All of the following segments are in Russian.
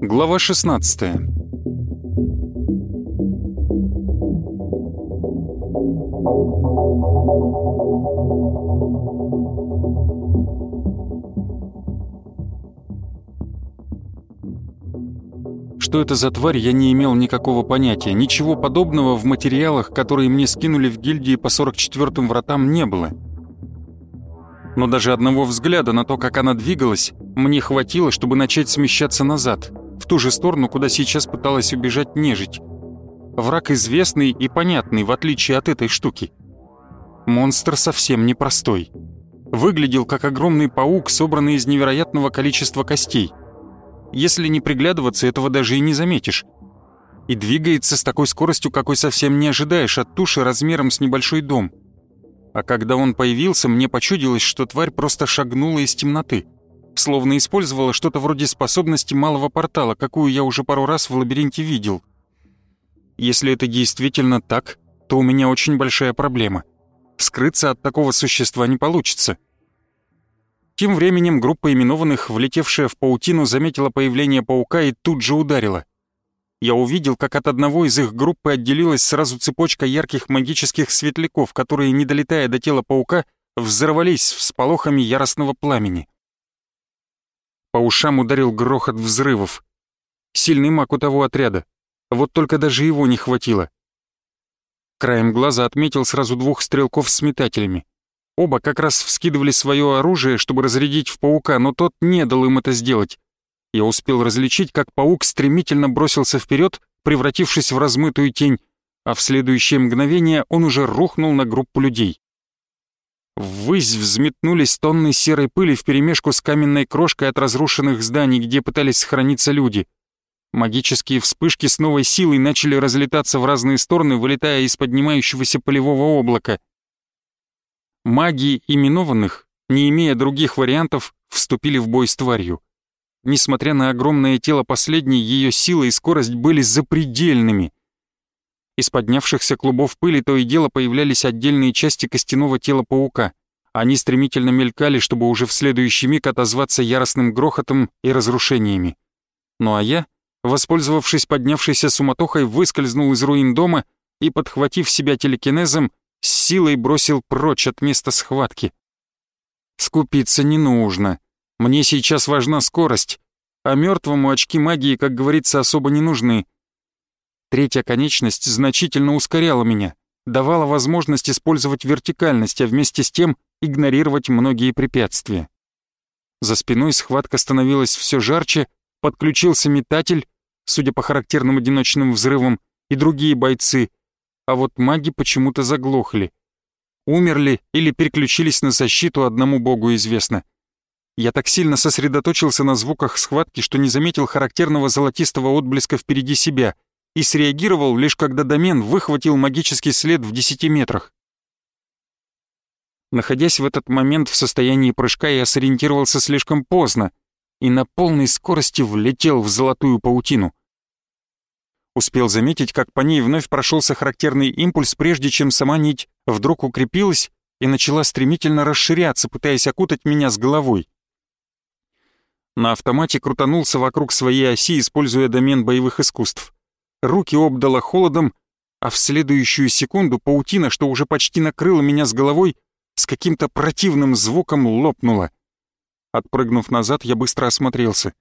Глава 16 Что это за тварь, я не имел никакого понятия. Ничего подобного в материалах, которые мне скинули в гильдии по 44-м вратам, не было. Но даже одного взгляда на то, как она двигалась, мне хватило, чтобы начать смещаться назад, в ту же сторону, куда сейчас пыталась убежать нежить. Враг известный и понятный, в отличие от этой штуки. Монстр совсем непростой. Выглядел как огромный паук, собранный из невероятного количества костей. Если не приглядываться, этого даже и не заметишь. И двигается с такой скоростью, какой совсем не ожидаешь от туши размером с небольшой дом. А когда он появился, мне почудилось, что тварь просто шагнула из темноты. Словно использовала что-то вроде способности малого портала, какую я уже пару раз в лабиринте видел. Если это действительно так, то у меня очень большая проблема. Скрыться от такого существа не получится. Тем временем группа именованных, влетевшая в паутину, заметила появление паука и тут же ударила. Я увидел, как от одного из их группы отделилась сразу цепочка ярких магических светляков, которые, не долетая до тела паука, взорвались всполохами яростного пламени. По ушам ударил грохот взрывов. Сильный маг у того отряда. Вот только даже его не хватило. Краем глаза отметил сразу двух стрелков с метателями. Оба как раз вскидывали свое оружие, чтобы разрядить в паука, но тот не дал им это сделать. Я успел различить, как паук стремительно бросился вперед, превратившись в размытую тень, а в следующее мгновение он уже рухнул на группу людей. Ввысь взметнулись тонны серой пыли вперемешку с каменной крошкой от разрушенных зданий, где пытались сохраниться люди. Магические вспышки с новой силой начали разлетаться в разные стороны, вылетая из поднимающегося полевого облака — Маги именованных, не имея других вариантов, вступили в бой с тварью. Несмотря на огромное тело последней, ее сила и скорость были запредельными. Из поднявшихся клубов пыли то и дело появлялись отдельные части костяного тела паука. Они стремительно мелькали, чтобы уже в следующий миг отозваться яростным грохотом и разрушениями. Ну а я, воспользовавшись поднявшейся суматохой, выскользнул из руин дома и, подхватив себя телекинезом, с силой бросил прочь от места схватки. Скупиться не нужно. Мне сейчас важна скорость, а мертвому очки магии, как говорится, особо не нужны. Третья конечность значительно ускоряла меня, давала возможность использовать вертикальность, а вместе с тем игнорировать многие препятствия. За спиной схватка становилась все жарче, подключился метатель, судя по характерным одиночным взрывам, и другие бойцы — а вот маги почему-то заглохли. Умерли или переключились на защиту, одному богу известно. Я так сильно сосредоточился на звуках схватки, что не заметил характерного золотистого отблеска впереди себя и среагировал лишь когда домен выхватил магический след в десяти метрах. Находясь в этот момент в состоянии прыжка, я сориентировался слишком поздно и на полной скорости влетел в золотую паутину. Успел заметить, как по ней вновь прошелся характерный импульс, прежде чем сама нить вдруг укрепилась и начала стремительно расширяться, пытаясь окутать меня с головой. На автомате крутанулся вокруг своей оси, используя домен боевых искусств. Руки обдало холодом, а в следующую секунду паутина, что уже почти накрыла меня с головой, с каким-то противным звуком лопнула. Отпрыгнув назад, я быстро осмотрелся.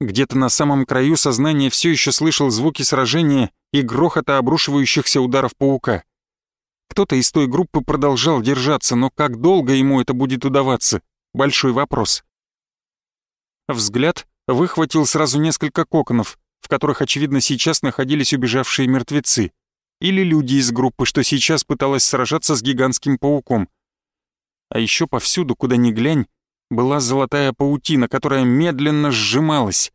Где-то на самом краю сознания все еще слышал звуки сражения и грохота обрушивающихся ударов паука. Кто-то из той группы продолжал держаться, но как долго ему это будет удаваться? Большой вопрос. Взгляд выхватил сразу несколько коконов, в которых, очевидно, сейчас находились убежавшие мертвецы. Или люди из группы, что сейчас пыталась сражаться с гигантским пауком. А еще повсюду, куда ни глянь, была золотая паутина, которая медленно сжималась.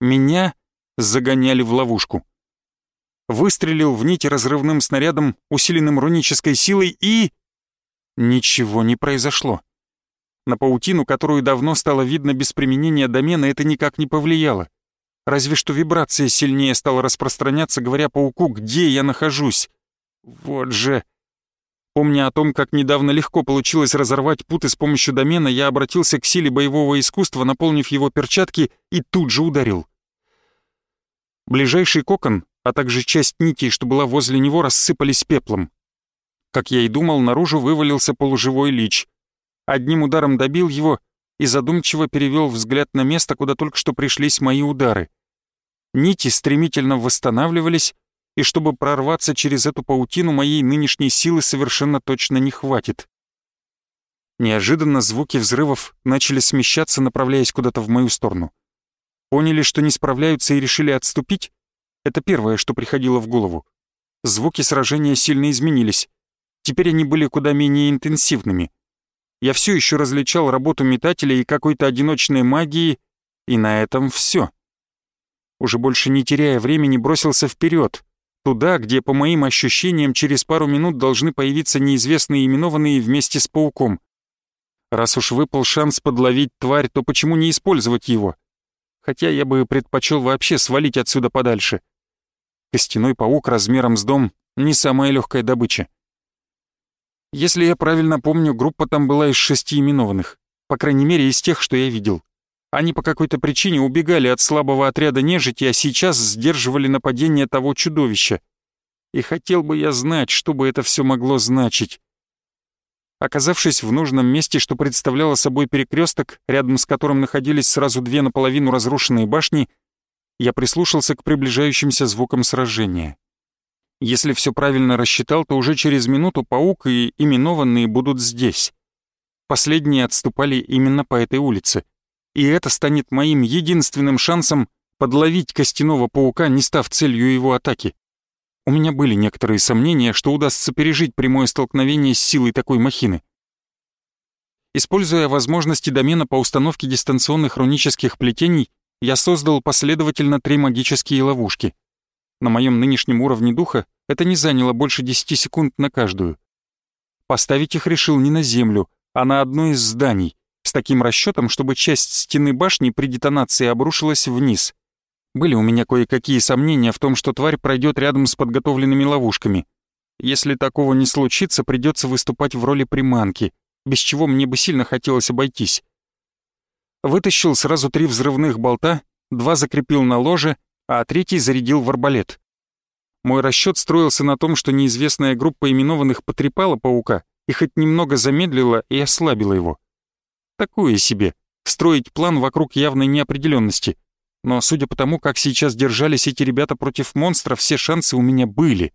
Меня загоняли в ловушку. Выстрелил в нить разрывным снарядом, усиленным рунической силой, и... Ничего не произошло. На паутину, которую давно стало видно без применения домена, это никак не повлияло. Разве что вибрация сильнее стала распространяться, говоря пауку, где я нахожусь. Вот же... Помня о том, как недавно легко получилось разорвать путы с помощью домена, я обратился к силе боевого искусства, наполнив его перчатки, и тут же ударил. Ближайший кокон, а также часть нитей, что была возле него, рассыпались пеплом. Как я и думал, наружу вывалился полуживой лич. Одним ударом добил его и задумчиво перевел взгляд на место, куда только что пришлись мои удары. Нити стремительно восстанавливались, и чтобы прорваться через эту паутину, моей нынешней силы совершенно точно не хватит. Неожиданно звуки взрывов начали смещаться, направляясь куда-то в мою сторону. Поняли, что не справляются и решили отступить? Это первое, что приходило в голову. Звуки сражения сильно изменились. Теперь они были куда менее интенсивными. Я все еще различал работу метателя и какой-то одиночной магии, и на этом все. Уже больше не теряя времени, бросился вперед, Туда, где, по моим ощущениям, через пару минут должны появиться неизвестные именованные вместе с пауком. Раз уж выпал шанс подловить тварь, то почему не использовать его? Хотя я бы предпочел вообще свалить отсюда подальше. Костяной паук размером с дом — не самая легкая добыча. Если я правильно помню, группа там была из шести именованных. По крайней мере, из тех, что я видел. Они по какой-то причине убегали от слабого отряда нежити, а сейчас сдерживали нападение того чудовища. И хотел бы я знать, что бы это все могло значить. Оказавшись в нужном месте, что представляло собой перекресток, рядом с которым находились сразу две наполовину разрушенные башни, я прислушался к приближающимся звукам сражения. Если все правильно рассчитал, то уже через минуту паук и именованные будут здесь. Последние отступали именно по этой улице — и это станет моим единственным шансом подловить костяного паука, не став целью его атаки. У меня были некоторые сомнения, что удастся пережить прямое столкновение с силой такой махины. Используя возможности домена по установке дистанционных рунических плетений, я создал последовательно три магические ловушки. На моем нынешнем уровне духа это не заняло больше 10 секунд на каждую. Поставить их решил не на землю, а на одно из зданий, с таким расчетом, чтобы часть стены башни при детонации обрушилась вниз. Были у меня кое-какие сомнения в том, что тварь пройдет рядом с подготовленными ловушками. Если такого не случится, придется выступать в роли приманки, без чего мне бы сильно хотелось обойтись. Вытащил сразу три взрывных болта, два закрепил на ложе, а третий зарядил в арбалет. Мой расчет строился на том, что неизвестная группа именованных потрепала паука и хоть немного замедлила и ослабила его. Такое себе. Строить план вокруг явной неопределенности. Но судя по тому, как сейчас держались эти ребята против монстра, все шансы у меня были.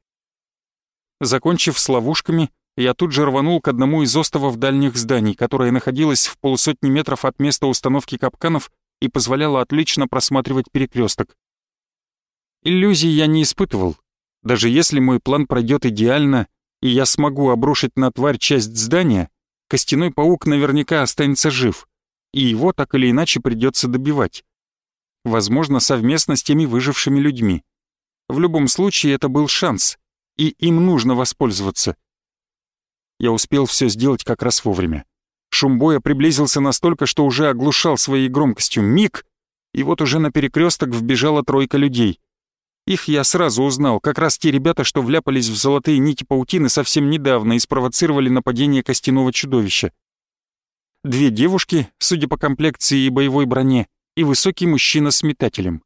Закончив с ловушками, я тут же рванул к одному из островов дальних зданий, которое находилось в полусотни метров от места установки капканов и позволяло отлично просматривать перекресток. Иллюзий я не испытывал. Даже если мой план пройдет идеально, и я смогу обрушить на тварь часть здания, костяной паук наверняка останется жив, и его так или иначе придется добивать. Возможно, совместно с теми выжившими людьми. В любом случае, это был шанс, и им нужно воспользоваться. Я успел все сделать как раз вовремя. Шум боя приблизился настолько, что уже оглушал своей громкостью миг, и вот уже на перекресток вбежала тройка людей. Их я сразу узнал, как раз те ребята, что вляпались в золотые нити паутины совсем недавно и спровоцировали нападение костяного чудовища. Две девушки, судя по комплекции и боевой броне, и высокий мужчина с метателем.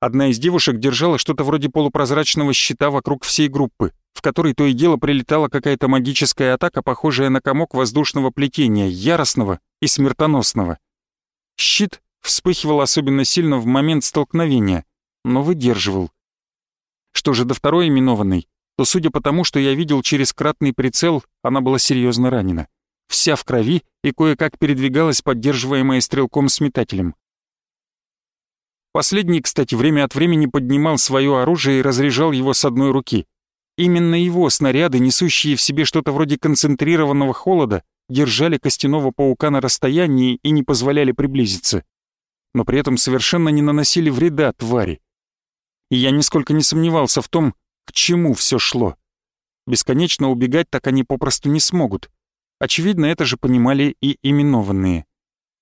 Одна из девушек держала что-то вроде полупрозрачного щита вокруг всей группы, в которой то и дело прилетала какая-то магическая атака, похожая на комок воздушного плетения, яростного и смертоносного. Щит вспыхивал особенно сильно в момент столкновения — но выдерживал. Что же до второй именованной, то судя по тому, что я видел через кратный прицел, она была серьезно ранена. Вся в крови и кое-как передвигалась, поддерживаемая стрелком с метателем. Последний, кстати, время от времени поднимал свое оружие и разряжал его с одной руки. Именно его снаряды, несущие в себе что-то вроде концентрированного холода, держали костяного паука на расстоянии и не позволяли приблизиться. Но при этом совершенно не наносили вреда твари и я нисколько не сомневался в том, к чему все шло. Бесконечно убегать так они попросту не смогут. Очевидно, это же понимали и именованные.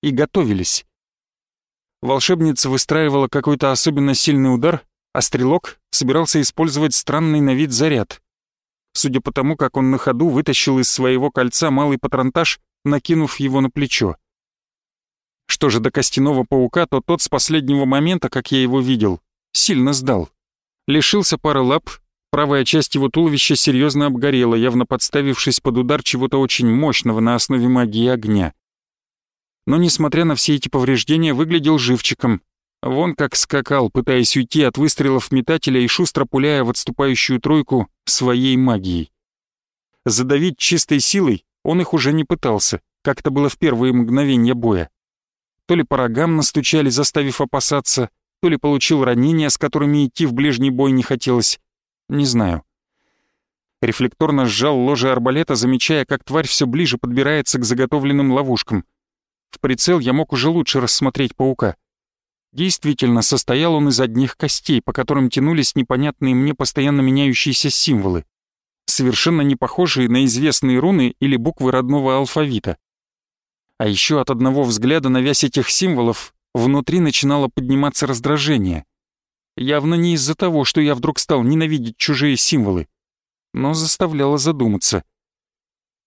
И готовились. Волшебница выстраивала какой-то особенно сильный удар, а стрелок собирался использовать странный на вид заряд. судя по тому, как он на ходу вытащил из своего кольца малый патронтаж, накинув его на плечо. Что же до костяного паука, то тот с последнего момента, как я его видел, сильно сдал. Лишился пары лап, правая часть его туловища серьезно обгорела, явно подставившись под удар чего-то очень мощного на основе магии огня. Но, несмотря на все эти повреждения, выглядел живчиком. Вон как скакал, пытаясь уйти от выстрелов метателя и шустро пуляя в отступающую тройку своей магией. Задавить чистой силой он их уже не пытался, как это было в первые мгновения боя. То ли по рогам настучали, заставив опасаться, то ли получил ранения, с которыми идти в ближний бой не хотелось. Не знаю. Рефлекторно сжал ложе арбалета, замечая, как тварь все ближе подбирается к заготовленным ловушкам. В прицел я мог уже лучше рассмотреть паука. Действительно, состоял он из одних костей, по которым тянулись непонятные мне постоянно меняющиеся символы, совершенно не похожие на известные руны или буквы родного алфавита. А еще от одного взгляда на вязь этих символов внутри начинало подниматься раздражение. Явно не из-за того, что я вдруг стал ненавидеть чужие символы, но заставляло задуматься.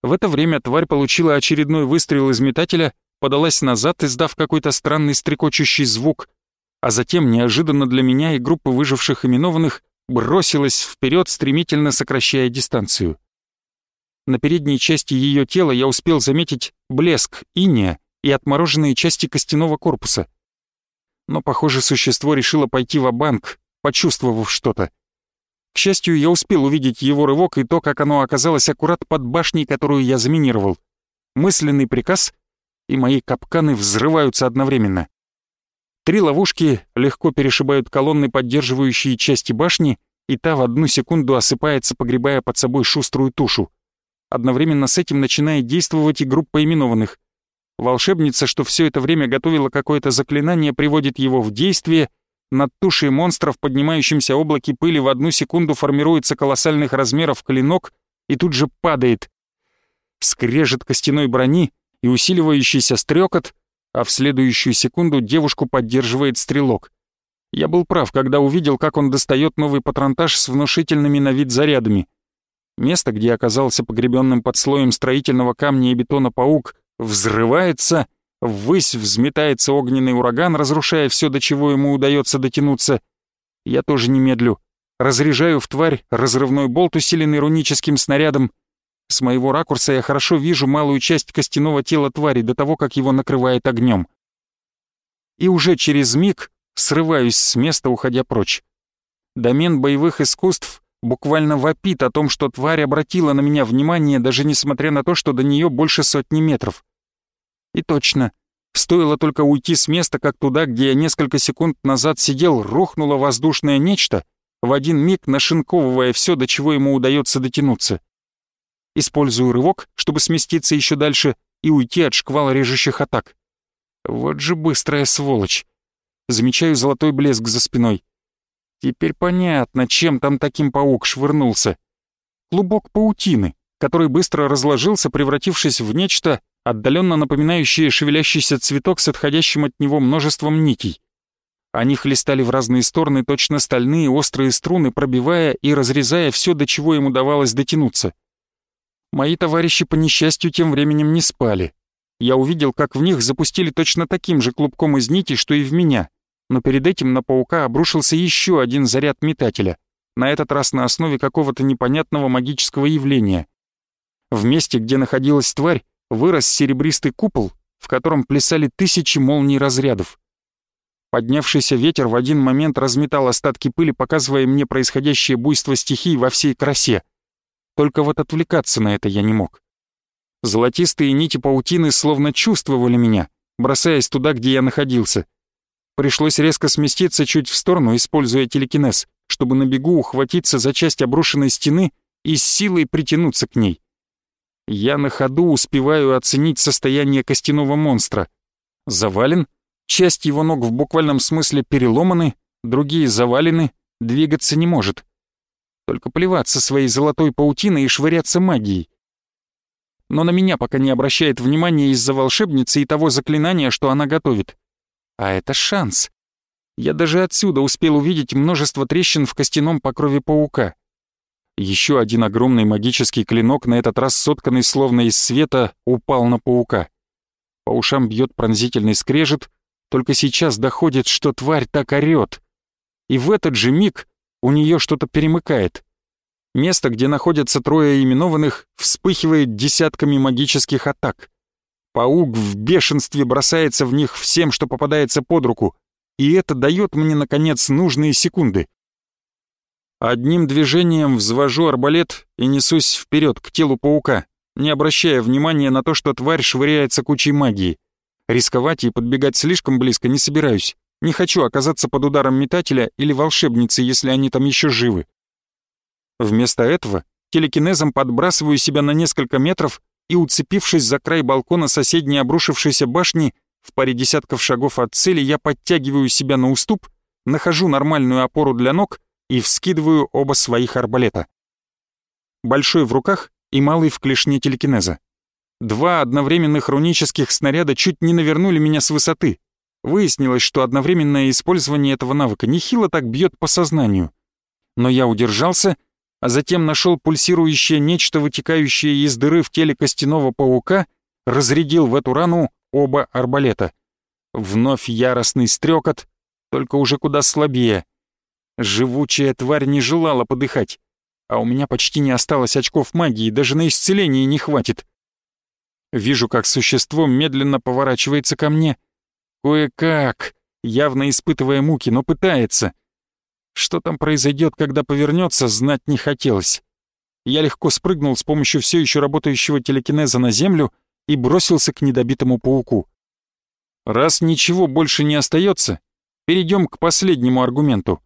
В это время тварь получила очередной выстрел из метателя, подалась назад, издав какой-то странный стрекочущий звук, а затем, неожиданно для меня и группы выживших именованных, бросилась вперед, стремительно сокращая дистанцию. На передней части ее тела я успел заметить блеск иния и отмороженные части костяного корпуса. Но, похоже, существо решило пойти в банк почувствовав что-то. К счастью, я успел увидеть его рывок и то, как оно оказалось аккурат под башней, которую я заминировал. Мысленный приказ, и мои капканы взрываются одновременно. Три ловушки легко перешибают колонны, поддерживающие части башни, и та в одну секунду осыпается, погребая под собой шуструю тушу. Одновременно с этим начинает действовать и группа именованных. Волшебница, что все это время готовила какое-то заклинание, приводит его в действие. Над тушей монстров, поднимающимся облаке пыли, в одну секунду формируется колоссальных размеров клинок и тут же падает. Скрежет костяной брони и усиливающийся стрекот, а в следующую секунду девушку поддерживает стрелок. Я был прав, когда увидел, как он достает новый патронтаж с внушительными на вид зарядами. Место, где оказался погребенным под слоем строительного камня и бетона паук, взрывается, ввысь взметается огненный ураган, разрушая все, до чего ему удается дотянуться. Я тоже не медлю. Разряжаю в тварь разрывной болт, усиленный руническим снарядом. С моего ракурса я хорошо вижу малую часть костяного тела твари до того, как его накрывает огнем. И уже через миг срываюсь с места, уходя прочь. Домен боевых искусств буквально вопит о том, что тварь обратила на меня внимание, даже несмотря на то, что до нее больше сотни метров. И точно, стоило только уйти с места, как туда, где я несколько секунд назад сидел, рухнуло воздушное нечто, в один миг нашинковывая все, до чего ему удается дотянуться. Использую рывок, чтобы сместиться еще дальше и уйти от шквала режущих атак. Вот же быстрая сволочь. Замечаю золотой блеск за спиной. Теперь понятно, чем там таким паук швырнулся. Клубок паутины, который быстро разложился, превратившись в нечто, отдаленно напоминающее шевелящийся цветок с отходящим от него множеством нитей. Они хлестали в разные стороны точно стальные острые струны, пробивая и разрезая все, до чего им удавалось дотянуться. Мои товарищи, по несчастью, тем временем не спали. Я увидел, как в них запустили точно таким же клубком из нитей, что и в меня — но перед этим на паука обрушился еще один заряд метателя, на этот раз на основе какого-то непонятного магического явления. В месте, где находилась тварь, вырос серебристый купол, в котором плясали тысячи молний разрядов. Поднявшийся ветер в один момент разметал остатки пыли, показывая мне происходящее буйство стихий во всей красе. Только вот отвлекаться на это я не мог. Золотистые нити паутины словно чувствовали меня, бросаясь туда, где я находился. Пришлось резко сместиться чуть в сторону, используя телекинез, чтобы на бегу ухватиться за часть обрушенной стены и с силой притянуться к ней. Я на ходу успеваю оценить состояние костяного монстра. Завален, часть его ног в буквальном смысле переломаны, другие завалены, двигаться не может. Только плеваться своей золотой паутиной и швыряться магией. Но на меня пока не обращает внимания из-за волшебницы и того заклинания, что она готовит. А это шанс. Я даже отсюда успел увидеть множество трещин в костяном покрове паука. Еще один огромный магический клинок, на этот раз сотканный словно из света, упал на паука. По ушам бьет пронзительный скрежет, только сейчас доходит, что тварь так орёт. И в этот же миг у нее что-то перемыкает. Место, где находятся трое именованных, вспыхивает десятками магических атак. Паук в бешенстве бросается в них всем, что попадается под руку, и это дает мне, наконец, нужные секунды. Одним движением взвожу арбалет и несусь вперед к телу паука, не обращая внимания на то, что тварь швыряется кучей магии. Рисковать и подбегать слишком близко не собираюсь. Не хочу оказаться под ударом метателя или волшебницы, если они там еще живы. Вместо этого телекинезом подбрасываю себя на несколько метров и, уцепившись за край балкона соседней обрушившейся башни, в паре десятков шагов от цели я подтягиваю себя на уступ, нахожу нормальную опору для ног и вскидываю оба своих арбалета. Большой в руках и малый в клешне телекинеза. Два одновременных рунических снаряда чуть не навернули меня с высоты. Выяснилось, что одновременное использование этого навыка нехило так бьет по сознанию. Но я удержался, а затем нашел пульсирующее нечто, вытекающее из дыры в теле костяного паука, разрядил в эту рану оба арбалета. Вновь яростный стрекот, только уже куда слабее. Живучая тварь не желала подыхать, а у меня почти не осталось очков магии, даже на исцеление не хватит. Вижу, как существо медленно поворачивается ко мне. Кое-как, явно испытывая муки, но пытается. Что там произойдет, когда повернется, знать не хотелось. Я легко спрыгнул с помощью все еще работающего телекинеза на землю и бросился к недобитому пауку. Раз ничего больше не остается, перейдем к последнему аргументу.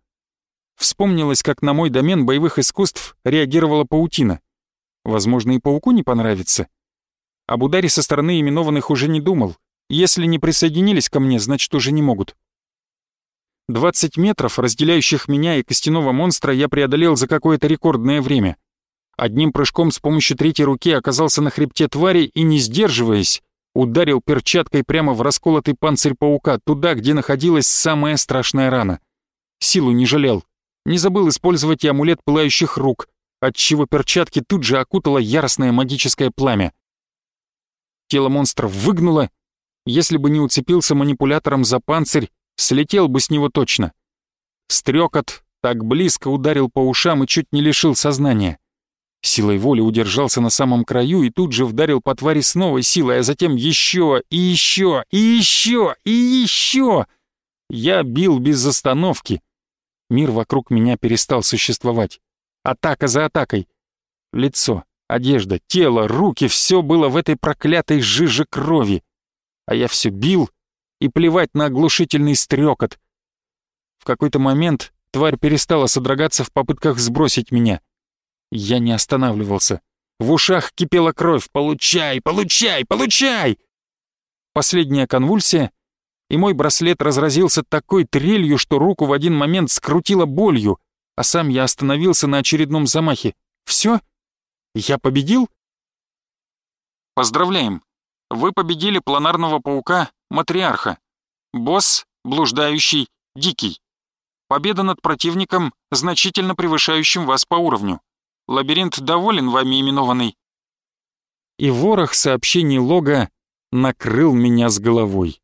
Вспомнилось, как на мой домен боевых искусств реагировала паутина. Возможно, и пауку не понравится. Об ударе со стороны именованных уже не думал. Если не присоединились ко мне, значит, уже не могут. 20 метров, разделяющих меня и костяного монстра, я преодолел за какое-то рекордное время. Одним прыжком с помощью третьей руки оказался на хребте твари и, не сдерживаясь, ударил перчаткой прямо в расколотый панцирь паука, туда, где находилась самая страшная рана. Силу не жалел, не забыл использовать и амулет пылающих рук, отчего перчатки тут же окутало яростное магическое пламя. Тело монстра выгнуло. Если бы не уцепился манипулятором за панцирь, слетел бы с него точно. Стрекот так близко ударил по ушам и чуть не лишил сознания. Силой воли удержался на самом краю и тут же вдарил по твари с новой силой, а затем еще и еще и еще и еще. Я бил без остановки, Мир вокруг меня перестал существовать. Атака за атакой. Лицо, одежда, тело, руки — все было в этой проклятой жиже крови. А я все бил и плевать на оглушительный стрекот. В какой-то момент тварь перестала содрогаться в попытках сбросить меня. Я не останавливался. В ушах кипела кровь. «Получай! Получай! Получай!» Последняя конвульсия, и мой браслет разразился такой трелью, что руку в один момент скрутило болью, а сам я остановился на очередном замахе. Все? Я победил? Поздравляем! Вы победили планарного паука Матриарха. Босс, блуждающий, дикий. Победа над противником, значительно превышающим вас по уровню. Лабиринт доволен вами именованный. И ворох сообщений лога накрыл меня с головой.